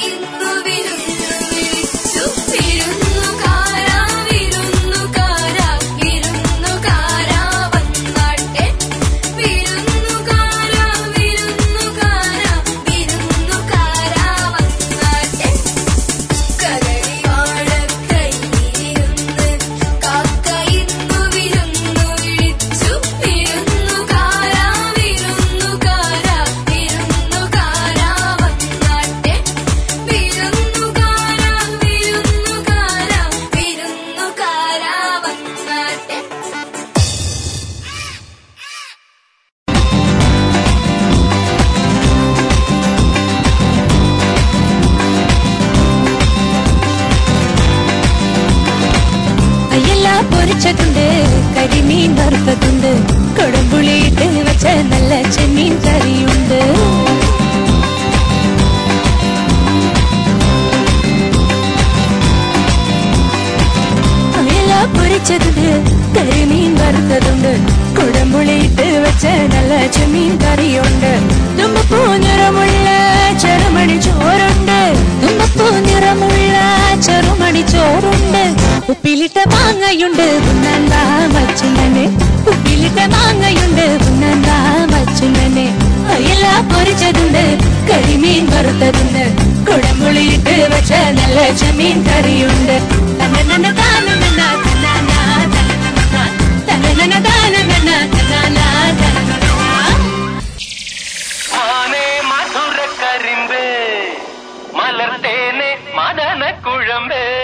Bye. പൊരിച്ചതുണ്ട് കരിമീൻ വറുത്തതുണ്ട് കൊടുമ്പുളിയിട്ട് വെച്ച നല്ല ചെമ്മീൻ കറിയുണ്ട് അയല പൊരിച്ചതുണ്ട് കരിമീൻ വറുത്തതുണ്ട് കൊടുമ്പുളിയിട്ട് വെച്ച നല്ല ചെമ്മീൻ കറിയുണ്ട് ഉപ്പിലിട്ട മാങ്ങയുണ്ട് ഉണ്ണാന്താ മച്ചുണ്ണനെ. ഉപ്പിലിട്ട മാങ്ങയുണ്ട് അയല പൊരിച്ചതുണ്ട് കരിമീൻ വറുത്തതുണ്ട്. കുടംപുളിയിട്ട് വെച്ച നല്ല ചെമ്മീൻ കറിയുണ്ട്. കുഴമ്പേ